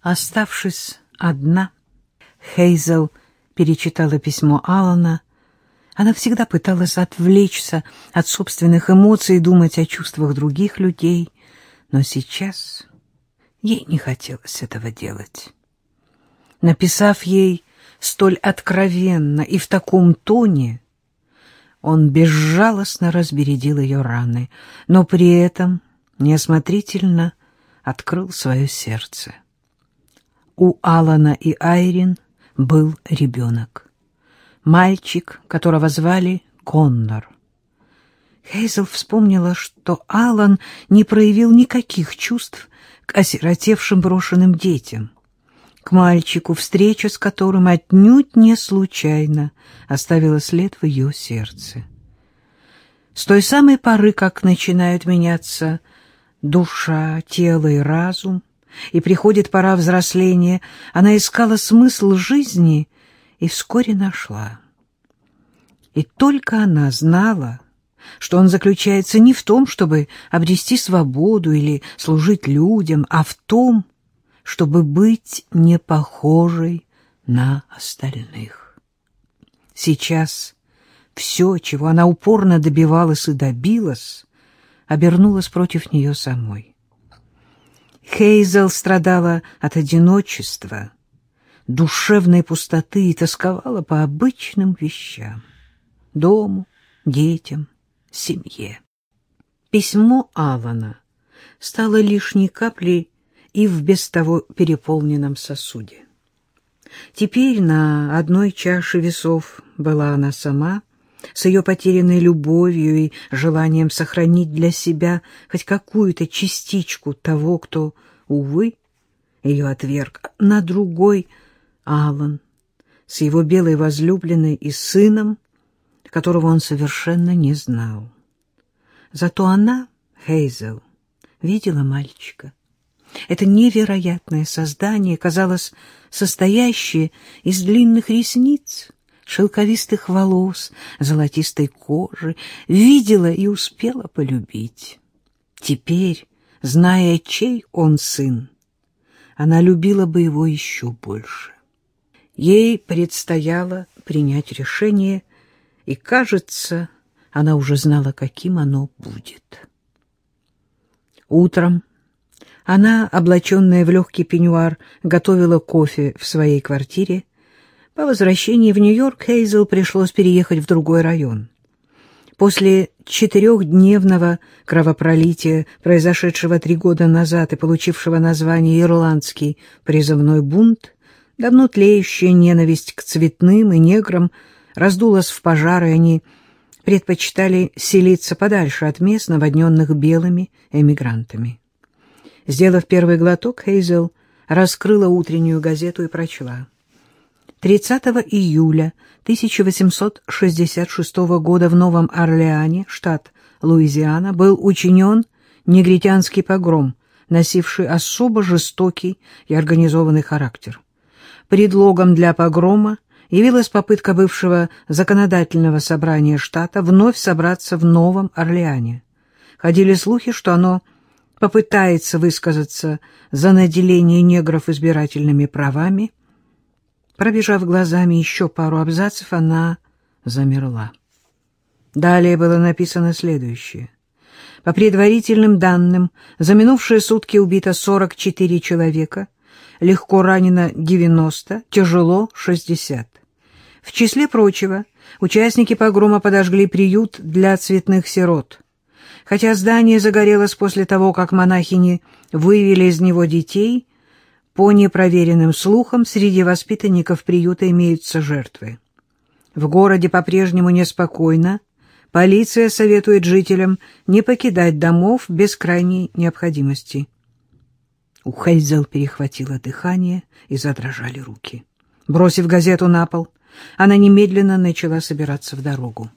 Оставшись одна, Хейзел перечитала письмо Алана. Она всегда пыталась отвлечься от собственных эмоций и думать о чувствах других людей, но сейчас ей не хотелось этого делать. Написав ей столь откровенно и в таком тоне, он безжалостно разбередил ее раны, но при этом неосмотрительно открыл свое сердце у Алана и Айрин был ребенок. Мальчик, которого звали Коннор. Хейзел вспомнила, что Алан не проявил никаких чувств к осиротевшим брошенным детям, к мальчику, встреча с которым отнюдь не случайно оставила след в ее сердце. С той самой поры, как начинают меняться душа, тело и разум, и приходит пора взросления, она искала смысл жизни и вскоре нашла. И только она знала, что он заключается не в том, чтобы обрести свободу или служить людям, а в том, чтобы быть не похожей на остальных. Сейчас все, чего она упорно добивалась и добилась, обернулось против нее самой. Хейзел страдала от одиночества, душевной пустоты и тосковала по обычным вещам — дому, детям, семье. Письмо Алана стало лишней каплей и в без того переполненном сосуде. Теперь на одной чаше весов была она сама, с ее потерянной любовью и желанием сохранить для себя хоть какую-то частичку того, кто, увы, ее отверг, на другой Алан с его белой возлюбленной и сыном, которого он совершенно не знал. Зато она, Хейзел, видела мальчика. Это невероятное создание казалось состоящее из длинных ресниц, шелковистых волос, золотистой кожи, видела и успела полюбить. Теперь, зная, чей он сын, она любила бы его еще больше. Ей предстояло принять решение, и, кажется, она уже знала, каким оно будет. Утром она, облаченная в легкий пеньюар, готовила кофе в своей квартире, по возвращении в Нью-Йорк Хейзел пришлось переехать в другой район. После четырехдневного кровопролития, произошедшего три года назад и получившего название «Ирландский призывной бунт», давно тлеющая ненависть к цветным и неграм раздулась в пожар, и они предпочитали селиться подальше от мест, наводненных белыми эмигрантами. Сделав первый глоток, Хейзел раскрыла утреннюю газету и прочла — 30 июля 1866 года в Новом Орлеане, штат Луизиана, был учинен негритянский погром, носивший особо жестокий и организованный характер. Предлогом для погрома явилась попытка бывшего законодательного собрания штата вновь собраться в Новом Орлеане. Ходили слухи, что оно попытается высказаться за наделение негров избирательными правами – Пробежав глазами еще пару абзацев, она замерла. Далее было написано следующее. По предварительным данным, за минувшие сутки убито 44 человека, легко ранено 90, тяжело 60. В числе прочего, участники погрома подожгли приют для цветных сирот. Хотя здание загорелось после того, как монахини вывели из него детей, по непроверенным слухам, среди воспитанников приюта имеются жертвы. В городе по-прежнему неспокойно. Полиция советует жителям не покидать домов без крайней необходимости. У Хейзел перехватило дыхание и задрожали руки. Бросив газету на пол, она немедленно начала собираться в дорогу.